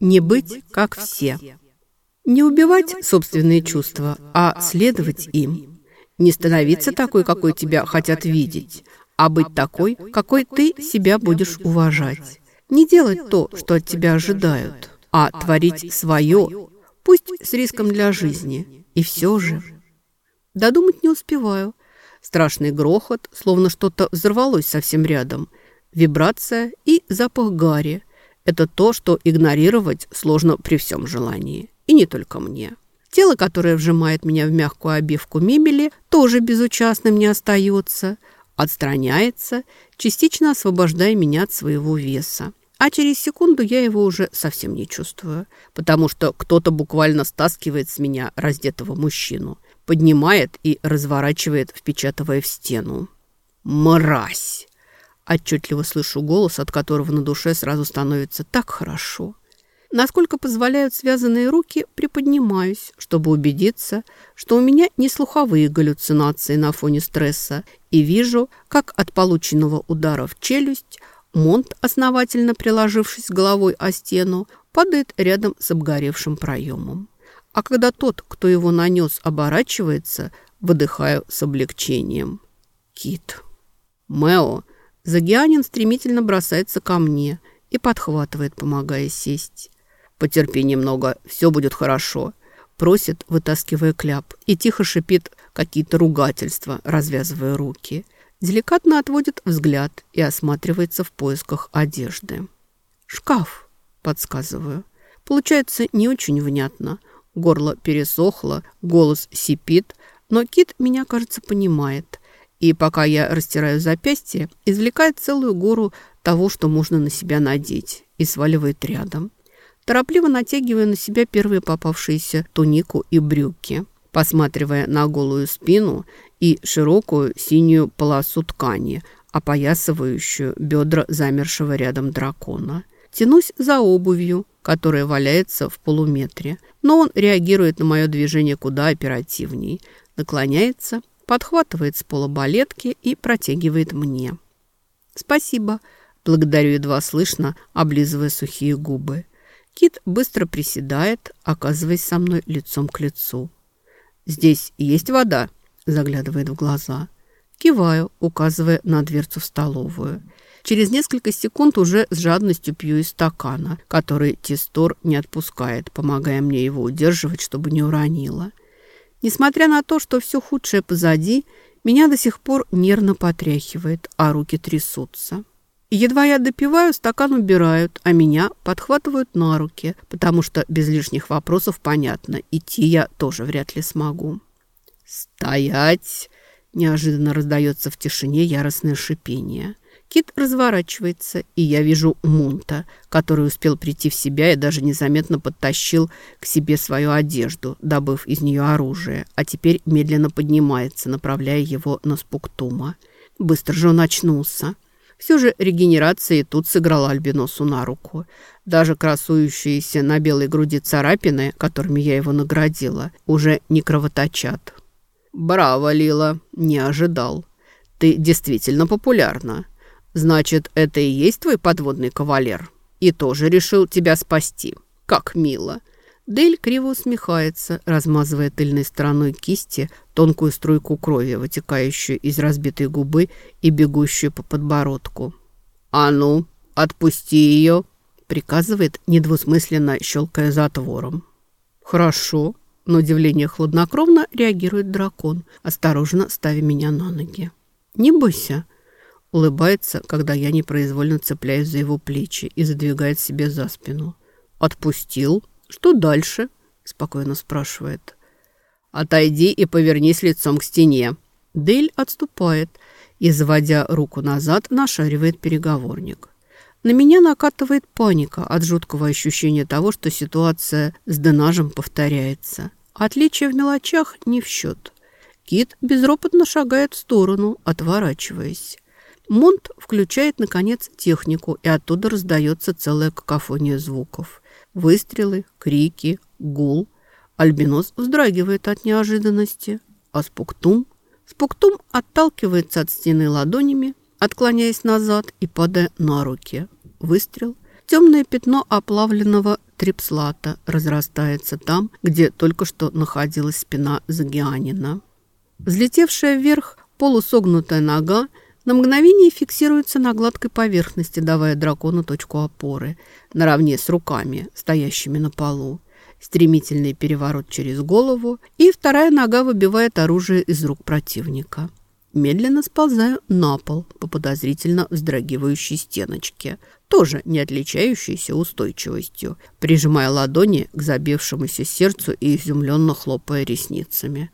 Не быть как все. Не убивать собственные чувства, а следовать им. Не становиться такой, какой тебя хотят видеть, а быть такой, какой ты себя будешь уважать. Не делать то, что от тебя ожидают, а творить свое, пусть с риском для жизни. И все же... Додумать не успеваю. Страшный грохот, словно что-то взорвалось совсем рядом. Вибрация и запах гари. Это то, что игнорировать сложно при всем желании. И не только мне. Тело, которое вжимает меня в мягкую обивку мебели, тоже безучастным не остается. Отстраняется, частично освобождая меня от своего веса. А через секунду я его уже совсем не чувствую, потому что кто-то буквально стаскивает с меня раздетого мужчину, поднимает и разворачивает, впечатывая в стену. «Мразь!» Отчетливо слышу голос, от которого на душе сразу становится так хорошо. Насколько позволяют связанные руки, приподнимаюсь, чтобы убедиться, что у меня не слуховые галлюцинации на фоне стресса, и вижу, как от полученного удара в челюсть Монт, основательно приложившись головой о стену, падает рядом с обгоревшим проемом. А когда тот, кто его нанес, оборачивается, выдыхаю с облегчением. Кит. Мэо. Загианин стремительно бросается ко мне и подхватывает, помогая сесть. «Потерпи немного, все будет хорошо», просит, вытаскивая кляп, и тихо шипит какие-то ругательства, развязывая руки – деликатно отводит взгляд и осматривается в поисках одежды. «Шкаф», — подсказываю. Получается не очень внятно. Горло пересохло, голос сипит, но Кит меня, кажется, понимает. И пока я растираю запястье, извлекает целую гору того, что можно на себя надеть, и сваливает рядом. Торопливо натягивая на себя первые попавшиеся тунику и брюки. Посматривая на голую спину и широкую синюю полосу ткани, опоясывающую бедра замершего рядом дракона. Тянусь за обувью, которая валяется в полуметре, но он реагирует на мое движение куда оперативней, наклоняется, подхватывает с пола балетки и протягивает мне. «Спасибо», — благодарю едва слышно, облизывая сухие губы. Кит быстро приседает, оказываясь со мной лицом к лицу. «Здесь есть вода?» заглядывает в глаза. Киваю, указывая на дверцу в столовую. Через несколько секунд уже с жадностью пью из стакана, который Тестор не отпускает, помогая мне его удерживать, чтобы не уронило. Несмотря на то, что все худшее позади, меня до сих пор нервно потряхивает, а руки трясутся. едва я допиваю, стакан убирают, а меня подхватывают на руки, потому что без лишних вопросов понятно, идти я тоже вряд ли смогу. «Стоять!» – неожиданно раздается в тишине яростное шипение. Кит разворачивается, и я вижу Мунта, который успел прийти в себя и даже незаметно подтащил к себе свою одежду, добыв из нее оружие, а теперь медленно поднимается, направляя его на Спуктума. Быстро же он очнулся. Все же регенерация и тут сыграла Альбиносу на руку. Даже красующиеся на белой груди царапины, которыми я его наградила, уже не кровоточат. «Браво, Лила, не ожидал. Ты действительно популярна. Значит, это и есть твой подводный кавалер? И тоже решил тебя спасти. Как мило!» Дель криво усмехается, размазывая тыльной стороной кисти тонкую струйку крови, вытекающую из разбитой губы и бегущую по подбородку. «А ну, отпусти ее!» приказывает, недвусмысленно щелкая затвором. «Хорошо», на удивление хладнокровно реагирует дракон, осторожно ставя меня на ноги. «Не бойся», — улыбается, когда я непроизвольно цепляюсь за его плечи и задвигает себе за спину. «Отпустил? Что дальше?» — спокойно спрашивает. «Отойди и повернись лицом к стене». Дель отступает и, заводя руку назад, нашаривает переговорник. На меня накатывает паника от жуткого ощущения того, что ситуация с Денажем повторяется. Отличие в мелочах не в счет. Кит безропотно шагает в сторону, отворачиваясь. Монт включает, наконец, технику, и оттуда раздается целая какофония звуков. Выстрелы, крики, гул. Альбинос вздрагивает от неожиданности. А Спуктум? Спуктум отталкивается от стены ладонями, отклоняясь назад и падая на руки. Выстрел. темное пятно оплавленного трипслата разрастается там, где только что находилась спина Загианина. Взлетевшая вверх полусогнутая нога на мгновение фиксируется на гладкой поверхности, давая дракону точку опоры, наравне с руками, стоящими на полу. Стремительный переворот через голову, и вторая нога выбивает оружие из рук противника. Медленно сползаю на пол по подозрительно вздрагивающей стеночке, тоже не отличающейся устойчивостью, прижимая ладони к забившемуся сердцу и изумленно хлопая ресницами.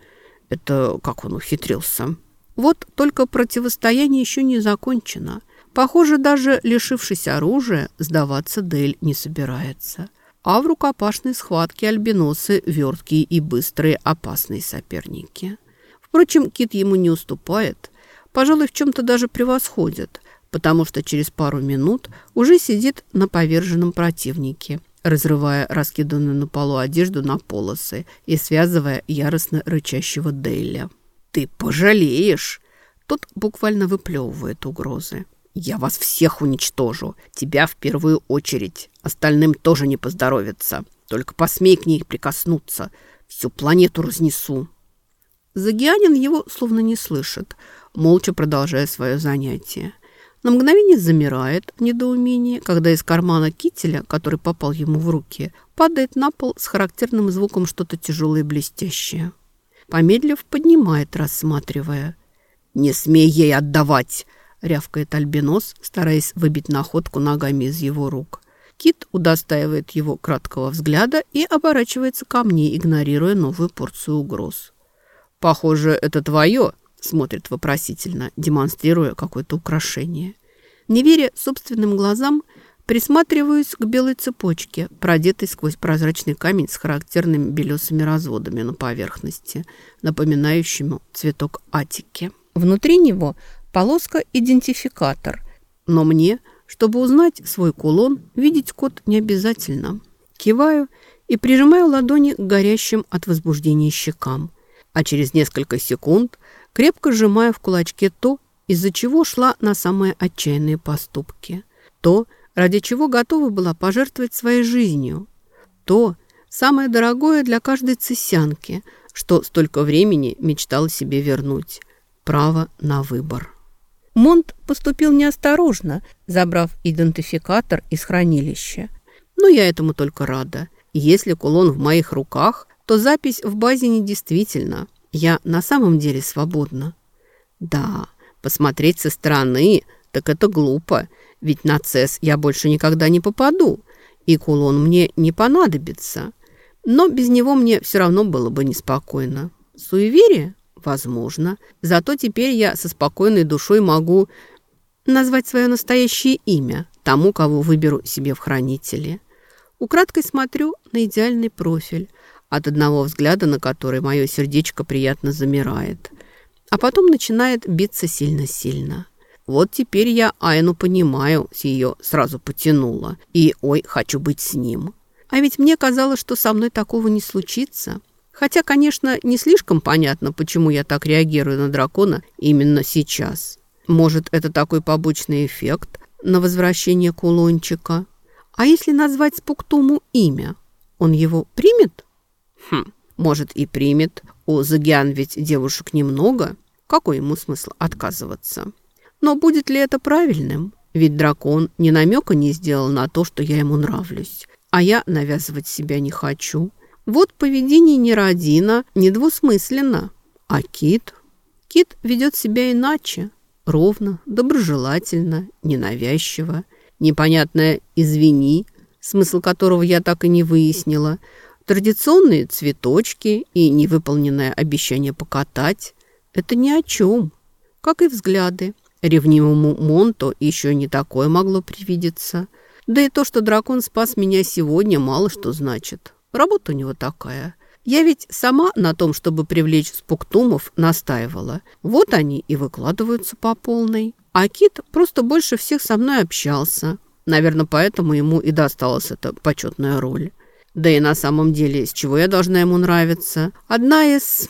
Это как он ухитрился? Вот только противостояние еще не закончено. Похоже, даже лишившись оружия, сдаваться Дель не собирается. А в рукопашной схватке альбиносы верткие и быстрые опасные соперники. Впрочем, Кит ему не уступает. Пожалуй, в чем-то даже превосходит, потому что через пару минут уже сидит на поверженном противнике, разрывая раскиданную на полу одежду на полосы и связывая яростно рычащего Дейля. «Ты пожалеешь!» Тот буквально выплевывает угрозы. «Я вас всех уничтожу. Тебя в первую очередь. Остальным тоже не поздоровится. Только посмей к ней прикоснуться. Всю планету разнесу». Загианин его словно не слышит, молча продолжая свое занятие. На мгновение замирает в недоумении, когда из кармана кителя, который попал ему в руки, падает на пол с характерным звуком что-то тяжелое и блестящее. Помедлив, поднимает, рассматривая. «Не смей ей отдавать!» — рявкает альбинос, стараясь выбить находку ногами из его рук. Кит удостаивает его краткого взгляда и оборачивается ко мне, игнорируя новую порцию угроз. «Похоже, это твое!» — смотрит вопросительно, демонстрируя какое-то украшение. Не веря собственным глазам, Присматриваюсь к белой цепочке, продетой сквозь прозрачный камень с характерными белесыми разводами на поверхности, напоминающему цветок атики. Внутри него полоска-идентификатор. Но мне, чтобы узнать свой кулон, видеть код не обязательно. Киваю и прижимаю ладони к горящим от возбуждения щекам. А через несколько секунд крепко сжимаю в кулачке то, из-за чего шла на самые отчаянные поступки. То, ради чего готова была пожертвовать своей жизнью. То самое дорогое для каждой цесянки, что столько времени мечтала себе вернуть. Право на выбор. Монт поступил неосторожно, забрав идентификатор из хранилища. Но я этому только рада. Если кулон в моих руках, то запись в базе недействительна. Я на самом деле свободна. Да, посмотреть со стороны, так это глупо. Ведь на ЦЕС я больше никогда не попаду, и кулон мне не понадобится. Но без него мне все равно было бы неспокойно. Суеверие? Возможно. Зато теперь я со спокойной душой могу назвать свое настоящее имя тому, кого выберу себе в хранители. Украдкой смотрю на идеальный профиль, от одного взгляда на который мое сердечко приятно замирает, а потом начинает биться сильно-сильно. Вот теперь я Айну понимаю, с ее сразу потянула. И ой, хочу быть с ним. А ведь мне казалось, что со мной такого не случится. Хотя, конечно, не слишком понятно, почему я так реагирую на дракона именно сейчас. Может, это такой побочный эффект на возвращение кулончика? А если назвать Спуктуму имя, он его примет? Хм, может и примет. У Загиан ведь девушек немного. Какой ему смысл отказываться?» Но будет ли это правильным? Ведь дракон ни намека не сделал на то, что я ему нравлюсь. А я навязывать себя не хочу. Вот поведение Нерадина недвусмысленно. А Кит? Кит ведет себя иначе. Ровно, доброжелательно, ненавязчиво. Непонятное «извини», смысл которого я так и не выяснила. Традиционные цветочки и невыполненное обещание покатать. Это ни о чем. Как и взгляды. Ревнивому Монто еще не такое могло привидеться. Да и то, что дракон спас меня сегодня, мало что значит. Работа у него такая. Я ведь сама на том, чтобы привлечь спуктумов, настаивала. Вот они и выкладываются по полной. А Кит просто больше всех со мной общался. Наверное, поэтому ему и досталась эта почетная роль. Да и на самом деле, с чего я должна ему нравиться? Одна из...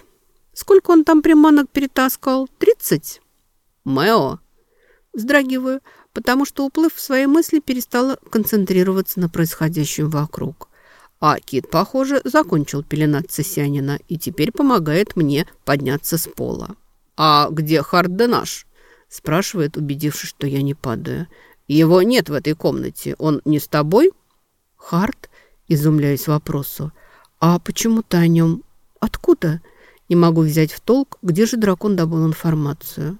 Сколько он там приманок перетаскал? Тридцать? Мэо, Вздрагиваю, потому что, уплыв в свои мысли, перестала концентрироваться на происходящем вокруг. А Кит, похоже, закончил пеленать Цесянина и теперь помогает мне подняться с пола. «А где Харденаш?» – спрашивает, убедившись, что я не падаю. «Его нет в этой комнате. Он не с тобой?» «Хард?» – изумляюсь вопросу. «А почему ты о нем? Откуда?» Не могу взять в толк, где же дракон добыл информацию.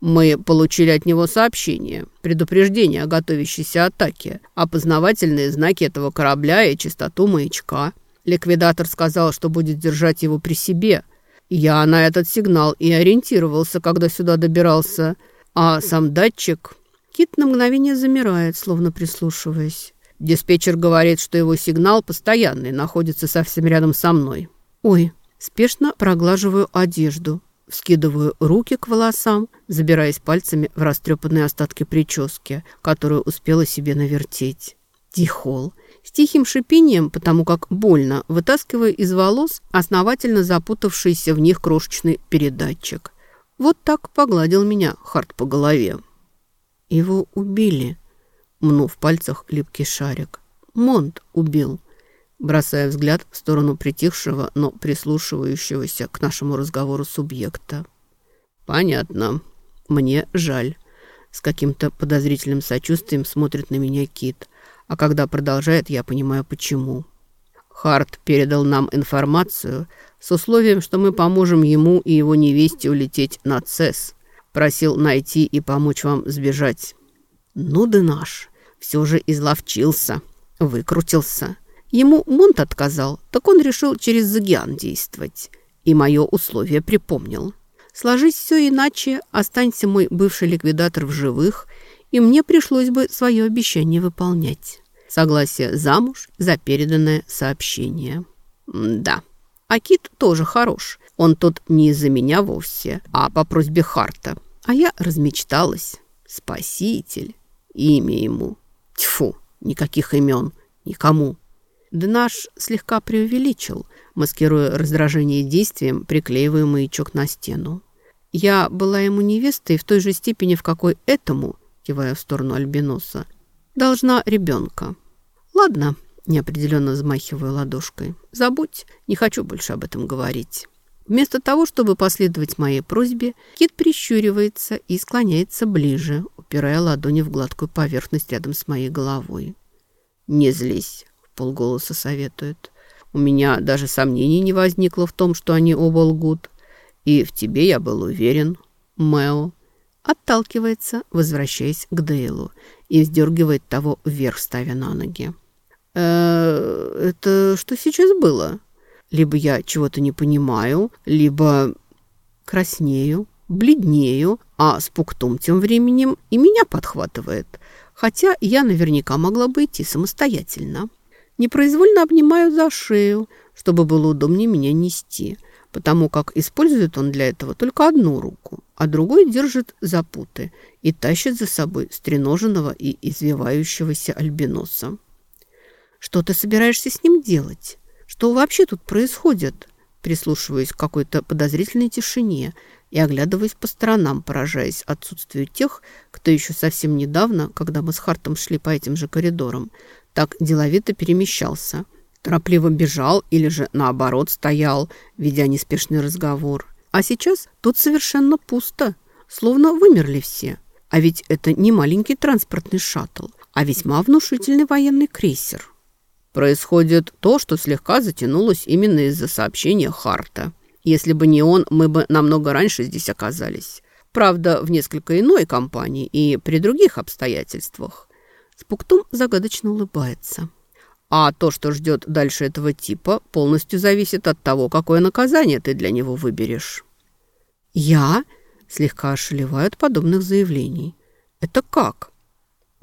Мы получили от него сообщение, предупреждение о готовящейся атаке, опознавательные знаки этого корабля и частоту маячка. Ликвидатор сказал, что будет держать его при себе. Я на этот сигнал и ориентировался, когда сюда добирался. А сам датчик... Кит на мгновение замирает, словно прислушиваясь. Диспетчер говорит, что его сигнал постоянный, находится совсем рядом со мной. Ой, спешно проглаживаю одежду, Вскидываю руки к волосам, забираясь пальцами в растрепанные остатки прически, которую успела себе навертеть. Дихол. С тихим шипением, потому как больно, вытаскивая из волос основательно запутавшийся в них крошечный передатчик. Вот так погладил меня Харт по голове. Его убили, мнув в пальцах липкий шарик. Монт убил бросая взгляд в сторону притихшего, но прислушивающегося к нашему разговору субъекта. «Понятно. Мне жаль». С каким-то подозрительным сочувствием смотрит на меня Кит. А когда продолжает, я понимаю, почему. Харт передал нам информацию с условием, что мы поможем ему и его невесте улететь на ЦЕС. Просил найти и помочь вам сбежать. Ну да наш. Все же изловчился, выкрутился. Ему Монт отказал, так он решил через Загиан действовать. И мое условие припомнил. Сложись все иначе, останься мой бывший ликвидатор в живых, и мне пришлось бы свое обещание выполнять. Согласие замуж за переданное сообщение. М да, а Кит тоже хорош. Он тут не из-за меня вовсе, а по просьбе Харта. А я размечталась. Спаситель. Имя ему. Тьфу, никаких имен. Никому. Днаш слегка преувеличил, маскируя раздражение действием, приклеивая маячок на стену. Я была ему невестой в той же степени, в какой этому, кивая в сторону Альбиноса, должна ребенка. Ладно, неопределенно взмахивая ладошкой. Забудь, не хочу больше об этом говорить. Вместо того, чтобы последовать моей просьбе, Кит прищуривается и склоняется ближе, упирая ладони в гладкую поверхность рядом с моей головой. «Не злись полголоса советует. У меня даже сомнений не возникло в том, что они оба лгут. И в тебе я был уверен, Мэо. Отталкивается, возвращаясь к Дейлу, и вздергивает того вверх, ставя на ноги. «Э, «Это что сейчас было? Либо я чего-то не понимаю, либо краснею, бледнею, а с пуктом тем временем и меня подхватывает. Хотя я наверняка могла бы идти самостоятельно». Непроизвольно обнимаю за шею, чтобы было удобнее меня нести, потому как использует он для этого только одну руку, а другой держит за путы и тащит за собой стреноженного и извивающегося альбиноса. «Что ты собираешься с ним делать? Что вообще тут происходит?» Прислушиваясь к какой-то подозрительной тишине и оглядываясь по сторонам, поражаясь отсутствию тех, кто еще совсем недавно, когда мы с Хартом шли по этим же коридорам, так деловито перемещался. Торопливо бежал или же, наоборот, стоял, ведя неспешный разговор. А сейчас тут совершенно пусто, словно вымерли все. А ведь это не маленький транспортный шаттл, а весьма внушительный военный крейсер. Происходит то, что слегка затянулось именно из-за сообщения Харта. Если бы не он, мы бы намного раньше здесь оказались. Правда, в несколько иной компании и при других обстоятельствах. Спуктум загадочно улыбается. А то, что ждет дальше этого типа, полностью зависит от того, какое наказание ты для него выберешь. Я слегка ошелеваю от подобных заявлений. Это как?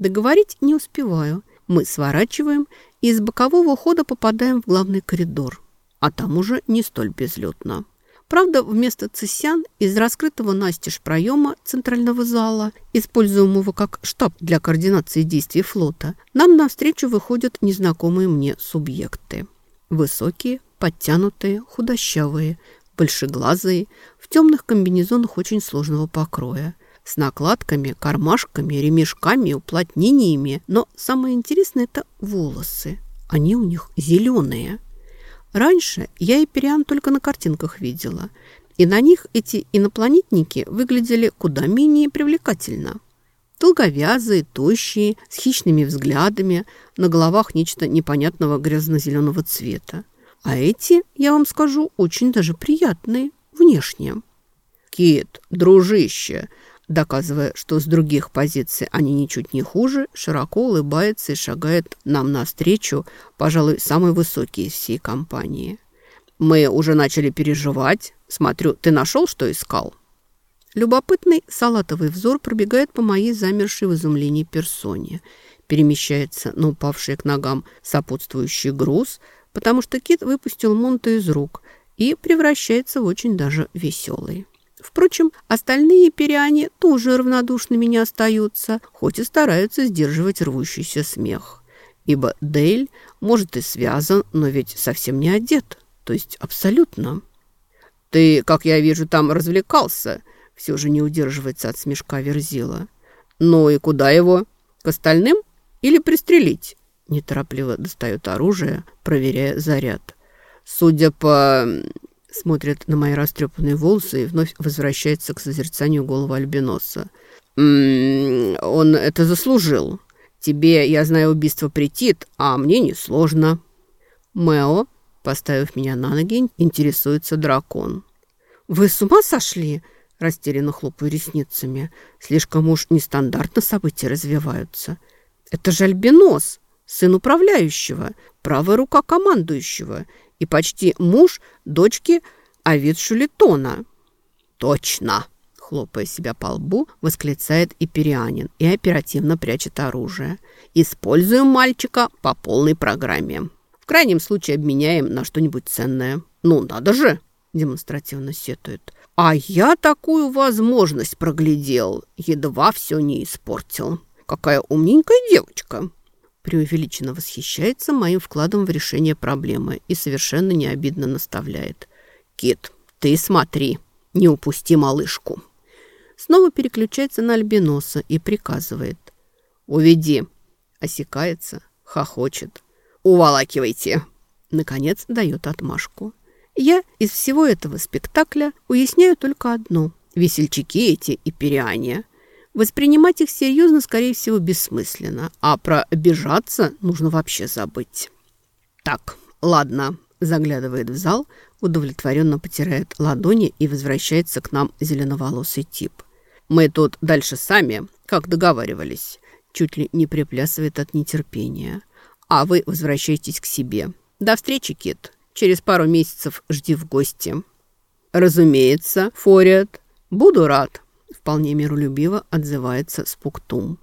Договорить не успеваю. Мы сворачиваем и из бокового хода попадаем в главный коридор. А там уже не столь безлюдно. Правда, вместо цисян из раскрытого настежь проема центрального зала, используемого как штаб для координации действий флота, нам навстречу выходят незнакомые мне субъекты. Высокие, подтянутые, худощавые, большеглазые, в темных комбинезонах очень сложного покроя, с накладками, кармашками, ремешками, уплотнениями. Но самое интересное – это волосы. Они у них зеленые. Раньше я Ипериан только на картинках видела, и на них эти инопланетники выглядели куда менее привлекательно. Долговязые, тощие, с хищными взглядами, на головах нечто непонятного грязно-зеленого цвета. А эти, я вам скажу, очень даже приятные внешне. «Кит, дружище!» Доказывая, что с других позиций они ничуть не хуже, широко улыбается и шагает нам навстречу, пожалуй, самый высокий из всей компании. «Мы уже начали переживать. Смотрю, ты нашел, что искал?» Любопытный салатовый взор пробегает по моей замершей в изумлении персоне, перемещается на упавший к ногам сопутствующий груз, потому что кит выпустил Монта из рук и превращается в очень даже веселый. Впрочем, остальные периане тоже равнодушными не остаются, хоть и стараются сдерживать рвущийся смех. Ибо Дейль, может, и связан, но ведь совсем не одет, то есть абсолютно. «Ты, как я вижу, там развлекался», — все же не удерживается от смешка Верзила. «Ну и куда его? К остальным или пристрелить?» Неторопливо достает оружие, проверяя заряд. Судя по смотрит на мои растрепанные волосы и вновь возвращается к созерцанию голого альбиноса. «М -м, «Он это заслужил. Тебе, я знаю, убийство претит, а мне несложно». «Мэо», поставив меня на ноги, интересуется дракон. «Вы с ума сошли?» растерянно хлопаю ресницами. Слишком уж нестандартно события развиваются. Это же альбинос, сын управляющего, правая рука командующего и почти муж дочки Авид Шулитона. «Точно!» – хлопая себя по лбу, восклицает Иперианин и оперативно прячет оружие. «Используем мальчика по полной программе. В крайнем случае обменяем на что-нибудь ценное. Ну, надо же!» – демонстративно сетует. «А я такую возможность проглядел, едва все не испортил. Какая умненькая девочка!» Преувеличенно восхищается моим вкладом в решение проблемы и совершенно не обидно наставляет. «Кит, ты смотри, не упусти малышку». Снова переключается на альбиноса и приказывает. «Уведи». Осекается, хохочет. «Уволакивайте». Наконец дает отмашку. Я из всего этого спектакля уясняю только одно. Весельчаки эти и периане – Воспринимать их серьезно, скорее всего, бессмысленно, а про обижаться нужно вообще забыть. «Так, ладно», – заглядывает в зал, удовлетворенно потирает ладони и возвращается к нам зеленоволосый тип. «Мы тут дальше сами, как договаривались», чуть ли не приплясывает от нетерпения. «А вы возвращайтесь к себе. До встречи, Кит. Через пару месяцев жди в гости». «Разумеется, Фориат. Буду рад», Вполне миролюбиво отзывается Спуктум.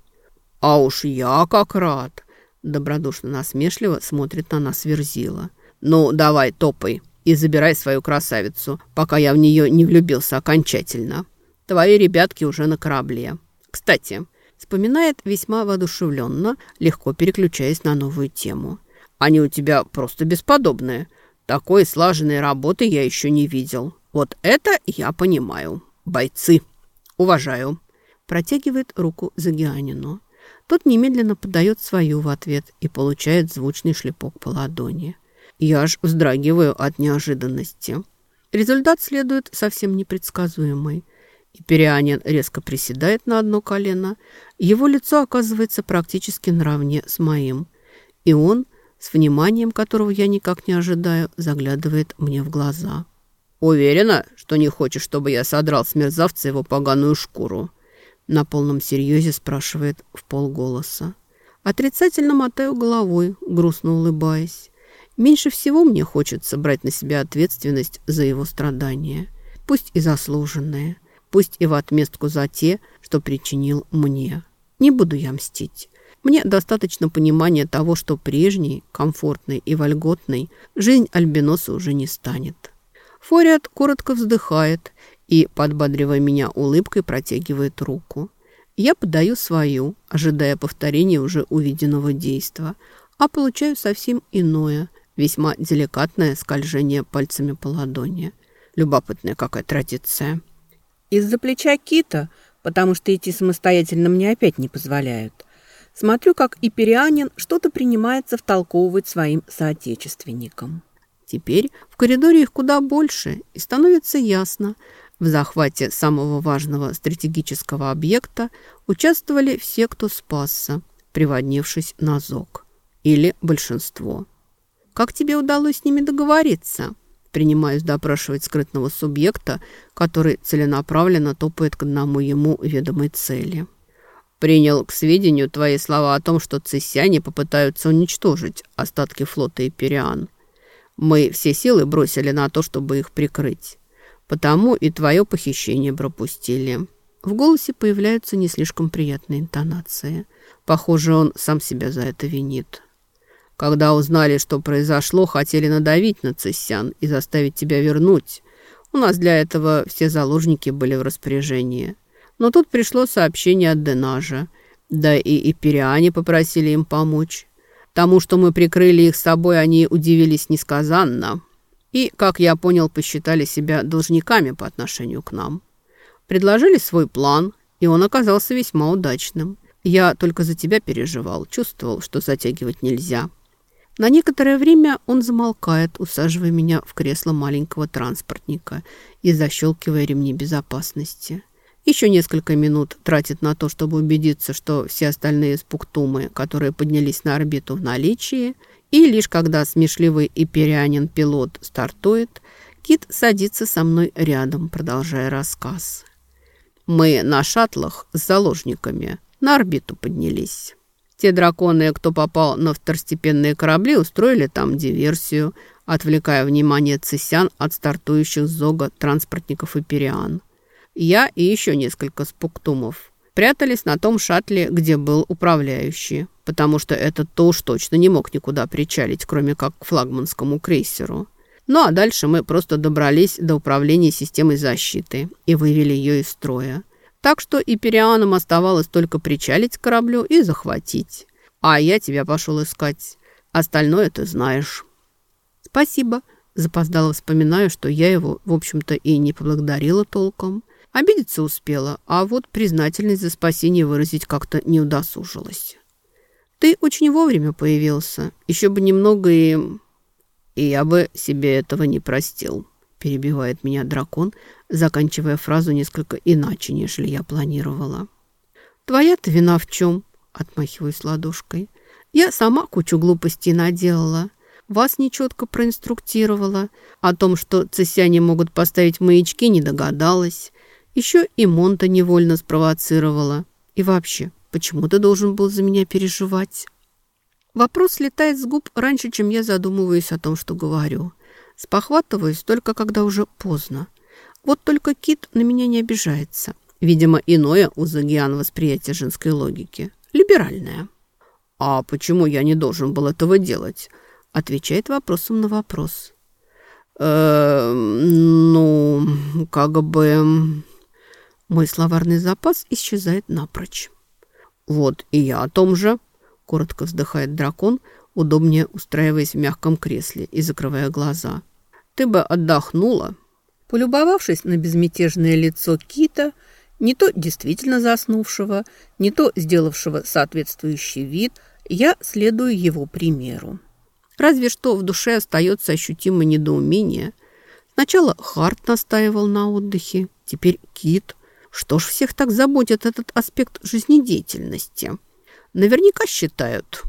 «А уж я как рад!» Добродушно-насмешливо смотрит на нас Верзила. «Ну, давай, топай и забирай свою красавицу, пока я в нее не влюбился окончательно. Твои ребятки уже на корабле. Кстати, вспоминает весьма воодушевленно, легко переключаясь на новую тему. Они у тебя просто бесподобные. Такой слаженной работы я еще не видел. Вот это я понимаю. Бойцы!» «Уважаю». Протягивает руку Загианину. Тот немедленно подает свою в ответ и получает звучный шлепок по ладони. Я аж вздрагиваю от неожиданности. Результат следует совсем непредсказуемый. Иперианин резко приседает на одно колено. Его лицо оказывается практически наравне с моим. И он, с вниманием которого я никак не ожидаю, заглядывает мне в глаза. «Уверена, что не хочешь, чтобы я содрал с мерзавца его поганую шкуру?» На полном серьезе спрашивает в полголоса. Отрицательно мотаю головой, грустно улыбаясь. Меньше всего мне хочется брать на себя ответственность за его страдания. Пусть и заслуженные, пусть и в отместку за те, что причинил мне. Не буду я мстить. Мне достаточно понимания того, что прежней, комфортной и вольготной жизнь Альбиноса уже не станет. Фориат коротко вздыхает и, подбадривая меня улыбкой, протягивает руку. Я подаю свою, ожидая повторения уже увиденного действа, а получаю совсем иное, весьма деликатное скольжение пальцами по ладони. Любопытная какая традиция. Из-за плеча кита потому что идти самостоятельно мне опять не позволяют. Смотрю, как иперианин что-то принимается втолковывать своим соотечественникам. Теперь в коридоре их куда больше, и становится ясно, в захвате самого важного стратегического объекта участвовали все, кто спасся, приводнившись на ЗОК. Или большинство. Как тебе удалось с ними договориться? Принимаюсь допрашивать скрытного субъекта, который целенаправленно топает к одному ему ведомой цели. Принял к сведению твои слова о том, что цисяне попытаются уничтожить остатки флота Ипериан. Мы все силы бросили на то, чтобы их прикрыть. Потому и твое похищение пропустили». В голосе появляются не слишком приятные интонации. Похоже, он сам себя за это винит. Когда узнали, что произошло, хотели надавить на Цессян и заставить тебя вернуть. У нас для этого все заложники были в распоряжении. Но тут пришло сообщение от Денажа. Да и Ипериане попросили им помочь. Тому, что мы прикрыли их собой, они удивились несказанно и, как я понял, посчитали себя должниками по отношению к нам. Предложили свой план, и он оказался весьма удачным. Я только за тебя переживал, чувствовал, что затягивать нельзя. На некоторое время он замолкает, усаживая меня в кресло маленького транспортника и защелкивая ремни безопасности. Еще несколько минут тратит на то, чтобы убедиться, что все остальные спуктумы, которые поднялись на орбиту в наличии – и лишь когда смешливый и пилот стартует, Кит садится со мной рядом, продолжая рассказ. Мы на шаттлах с заложниками на орбиту поднялись. Те драконы, кто попал на второстепенные корабли, устроили там диверсию, отвлекая внимание цисян от стартующих с Зога транспортников Ипериан. Я и еще несколько спуктумов прятались на том шаттле, где был управляющий потому что этот-то уж точно не мог никуда причалить, кроме как к флагманскому крейсеру. Ну а дальше мы просто добрались до управления системой защиты и вывели ее из строя. Так что и Перианам оставалось только причалить к кораблю и захватить. А я тебя пошел искать. Остальное ты знаешь. Спасибо. Запоздало вспоминаю, что я его, в общем-то, и не поблагодарила толком. Обидеться успела, а вот признательность за спасение выразить как-то не удосужилась. Ты очень вовремя появился. Еще бы немного и... И я бы себе этого не простил, перебивает меня дракон, заканчивая фразу несколько иначе, нежели я планировала. Твоя-то вина в чем? Отмахиваюсь ладошкой. Я сама кучу глупостей наделала. Вас нечетко проинструктировала. О том, что цесяне могут поставить маячки, не догадалась. Еще и Монта невольно спровоцировала. И вообще, Почему ты должен был за меня переживать?» Вопрос летает с губ раньше, чем я задумываюсь о том, что говорю. Спохватываюсь только когда уже поздно. Вот только Кит на меня не обижается. Видимо, иное у Загиан восприятие женской логики. Либеральное. «А почему я не должен был этого делать?» Отвечает вопросом на вопрос. «Э, ну, как бы...» Мой словарный запас исчезает напрочь. «Вот и я о том же», — коротко вздыхает дракон, удобнее устраиваясь в мягком кресле и закрывая глаза. «Ты бы отдохнула». Полюбовавшись на безмятежное лицо Кита, не то действительно заснувшего, не то сделавшего соответствующий вид, я следую его примеру. Разве что в душе остается ощутимое недоумение. Сначала Харт настаивал на отдыхе, теперь Кит – что ж всех так заботит этот аспект жизнедеятельности? Наверняка считают,